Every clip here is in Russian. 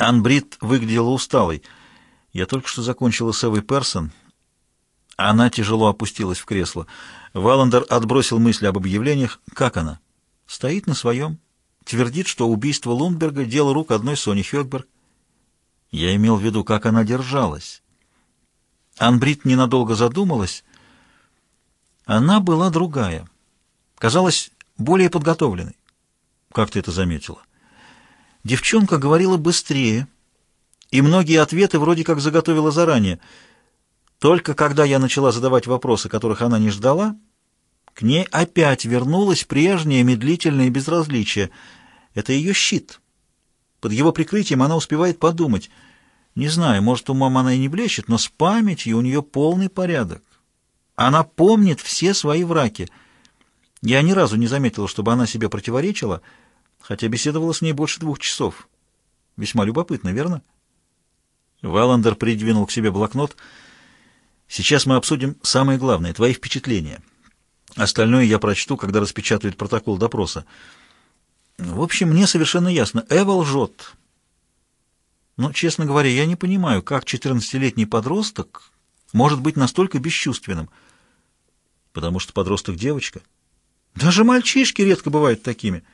Анбрид выглядела усталой. Я только что закончила с Эвой Персон. Она тяжело опустилась в кресло. Валандер отбросил мысли об объявлениях. Как она? Стоит на своем. Твердит, что убийство Лундберга — дело рук одной Сони Хёкберг. Я имел в виду, как она держалась. Анбрид ненадолго задумалась. Она была другая. Казалась более подготовленной. Как ты это заметила? Девчонка говорила быстрее, и многие ответы вроде как заготовила заранее. Только когда я начала задавать вопросы, которых она не ждала, к ней опять вернулось прежнее медлительное безразличие. Это ее щит. Под его прикрытием она успевает подумать. Не знаю, может, умом она и не блещет, но с памятью у нее полный порядок. Она помнит все свои враки. Я ни разу не заметила, чтобы она себе противоречила, — хотя беседовала с ней больше двух часов. Весьма любопытно, верно? Валандер придвинул к себе блокнот. Сейчас мы обсудим самое главное — твои впечатления. Остальное я прочту, когда распечатают протокол допроса. В общем, мне совершенно ясно. Эва лжет. Но, честно говоря, я не понимаю, как 14-летний подросток может быть настолько бесчувственным. Потому что подросток девочка. Даже мальчишки редко бывают такими —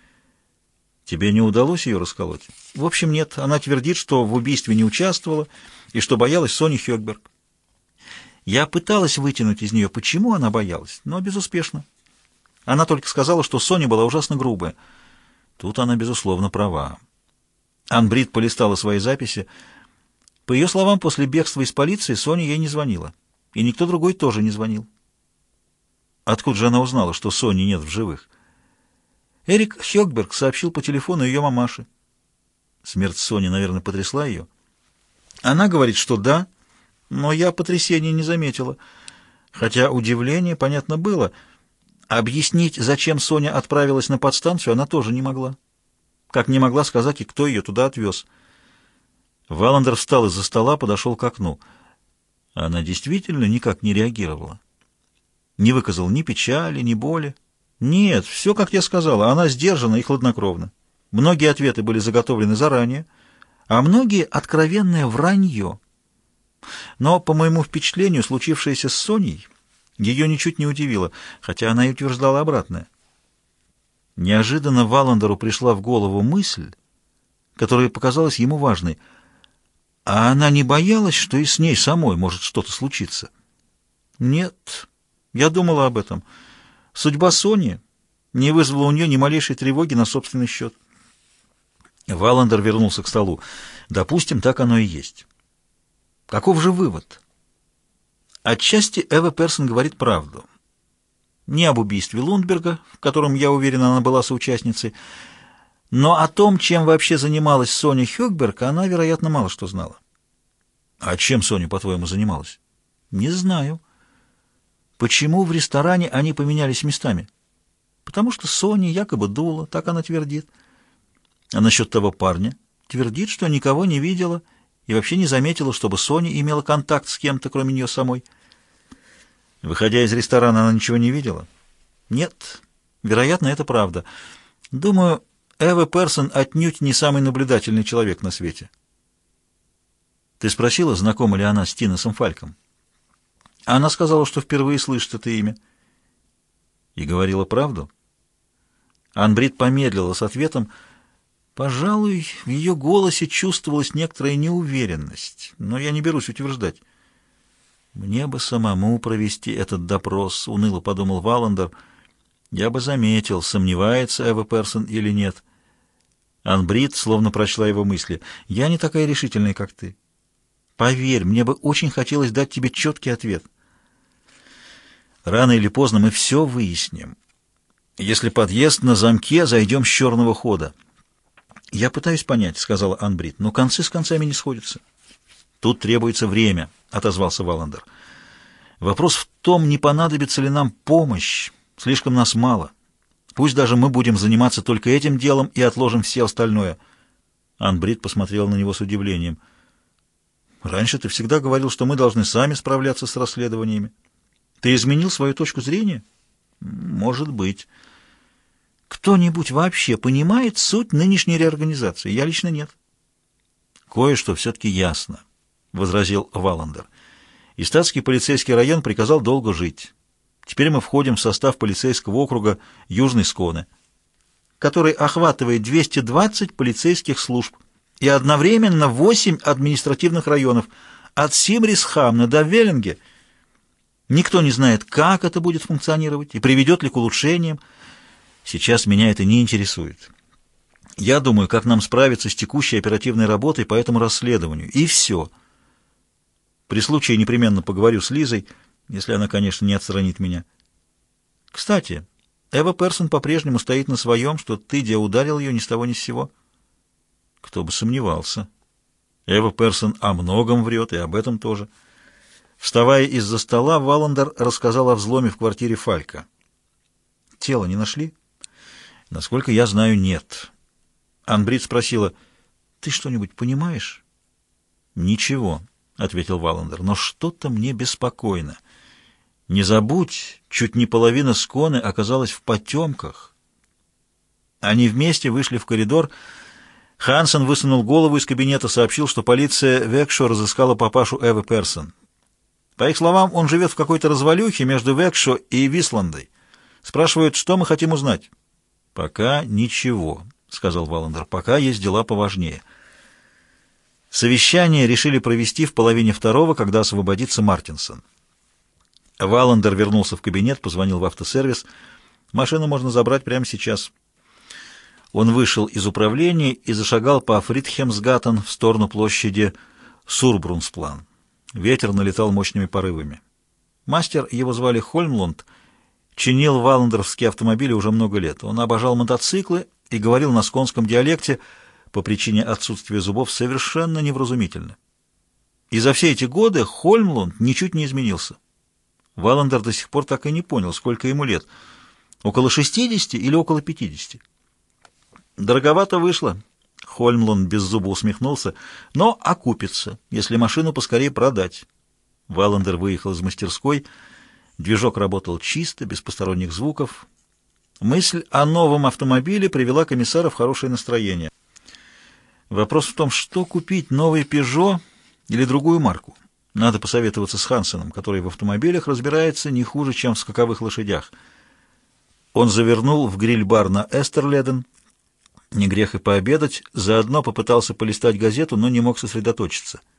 Тебе не удалось ее расколоть? В общем, нет. Она твердит, что в убийстве не участвовала и что боялась Сони Хёкберг. Я пыталась вытянуть из нее, почему она боялась, но безуспешно. Она только сказала, что Соня была ужасно грубая. Тут она, безусловно, права. Анбрид полистала свои записи. По ее словам, после бегства из полиции Соня ей не звонила. И никто другой тоже не звонил. Откуда же она узнала, что Сони нет в живых? Эрик Хёкберг сообщил по телефону ее мамаше. Смерть Сони, наверное, потрясла ее. Она говорит, что да, но я потрясения не заметила. Хотя удивление, понятно, было. Объяснить, зачем Соня отправилась на подстанцию, она тоже не могла. Как не могла сказать и кто ее туда отвез. Валандер встал из-за стола, подошел к окну. Она действительно никак не реагировала. Не выказал ни печали, ни боли. Нет, все, как я сказала, она сдержана и хладнокровна. Многие ответы были заготовлены заранее, а многие — откровенное вранье. Но, по моему впечатлению, случившееся с Соней ее ничуть не удивило, хотя она и утверждала обратное. Неожиданно Валандеру пришла в голову мысль, которая показалась ему важной. А она не боялась, что и с ней самой может что-то случиться? Нет, я думала об этом — Судьба Сони не вызвала у нее ни малейшей тревоги на собственный счет. Валандер вернулся к столу. Допустим, так оно и есть. Каков же вывод? Отчасти Эва Персон говорит правду. Не об убийстве Лундберга, в котором, я уверен, она была соучастницей, но о том, чем вообще занималась Соня Хёкберг, она, вероятно, мало что знала. А чем Соня, по-твоему, занималась? Не знаю. Почему в ресторане они поменялись местами? Потому что Соня якобы дула, так она твердит. А насчет того парня? Твердит, что никого не видела и вообще не заметила, чтобы Соня имела контакт с кем-то, кроме нее самой. Выходя из ресторана, она ничего не видела? Нет. Вероятно, это правда. Думаю, Эва Персон отнюдь не самый наблюдательный человек на свете. Ты спросила, знакома ли она с Тиносом Фальком? Она сказала, что впервые слышит это имя. И говорила правду. Анбрид помедлила с ответом. Пожалуй, в ее голосе чувствовалась некоторая неуверенность, но я не берусь утверждать. «Мне бы самому провести этот допрос», — уныло подумал Валандер. «Я бы заметил, сомневается Эва Персон или нет». Анбрид словно прочла его мысли. «Я не такая решительная, как ты. Поверь, мне бы очень хотелось дать тебе четкий ответ». Рано или поздно мы все выясним. Если подъезд на замке, зайдем с черного хода. «Я пытаюсь понять», — сказала Анбрид, — «но концы с концами не сходятся». «Тут требуется время», — отозвался Валандер. «Вопрос в том, не понадобится ли нам помощь. Слишком нас мало. Пусть даже мы будем заниматься только этим делом и отложим все остальное». Анбрид посмотрел на него с удивлением. «Раньше ты всегда говорил, что мы должны сами справляться с расследованиями». Ты изменил свою точку зрения? Может быть. Кто-нибудь вообще понимает суть нынешней реорганизации? Я лично нет. Кое-что все-таки ясно, — возразил Валандер. И полицейский район приказал долго жить. Теперь мы входим в состав полицейского округа Южной Сконы, который охватывает 220 полицейских служб и одновременно 8 административных районов от Симрисхамна до Веллинге. Никто не знает, как это будет функционировать и приведет ли к улучшениям. Сейчас меня это не интересует. Я думаю, как нам справиться с текущей оперативной работой по этому расследованию. И все. При случае непременно поговорю с Лизой, если она, конечно, не отстранит меня. Кстати, Эва Персон по-прежнему стоит на своем, что ты, где ударил ее ни с того ни с сего. Кто бы сомневался. Эва Персон о многом врет, и об этом тоже. Вставая из-за стола, Валандер рассказал о взломе в квартире Фалька. «Тело не нашли?» «Насколько я знаю, нет». Анбрид спросила, «Ты что-нибудь понимаешь?» «Ничего», — ответил Валандер, — «но что-то мне беспокойно. Не забудь, чуть не половина сконы оказалась в потемках». Они вместе вышли в коридор, — Хансен высунул голову из кабинета, сообщил, что полиция Векшо разыскала папашу Эвы Персон. По их словам, он живет в какой-то развалюхе между Векшо и Висландой. Спрашивают, что мы хотим узнать. «Пока ничего», — сказал Валандер. «Пока есть дела поважнее». Совещание решили провести в половине второго, когда освободится Мартинсон. Валандер вернулся в кабинет, позвонил в автосервис. «Машину можно забрать прямо сейчас». Он вышел из управления и зашагал по Фридхемсгаттен в сторону площади Сурбрунсплан. Ветер налетал мощными порывами. Мастер, его звали Хольмлунд, чинил валандеровские автомобили уже много лет. Он обожал мотоциклы и говорил на сконском диалекте по причине отсутствия зубов совершенно невразумительно. И за все эти годы Хольмлунд ничуть не изменился. Валандер до сих пор так и не понял, сколько ему лет. Около 60 или около 50. Дороговато вышло. Хольмлун без зуба усмехнулся. Но окупится, если машину поскорее продать. Валандер выехал из мастерской. Движок работал чисто, без посторонних звуков. Мысль о новом автомобиле привела комиссара в хорошее настроение. Вопрос в том, что купить, новый «Пежо» или другую марку. Надо посоветоваться с Хансеном, который в автомобилях разбирается не хуже, чем в скаковых лошадях. Он завернул в гриль-бар на Эстерледен, не грех и пообедать, заодно попытался полистать газету, но не мог сосредоточиться —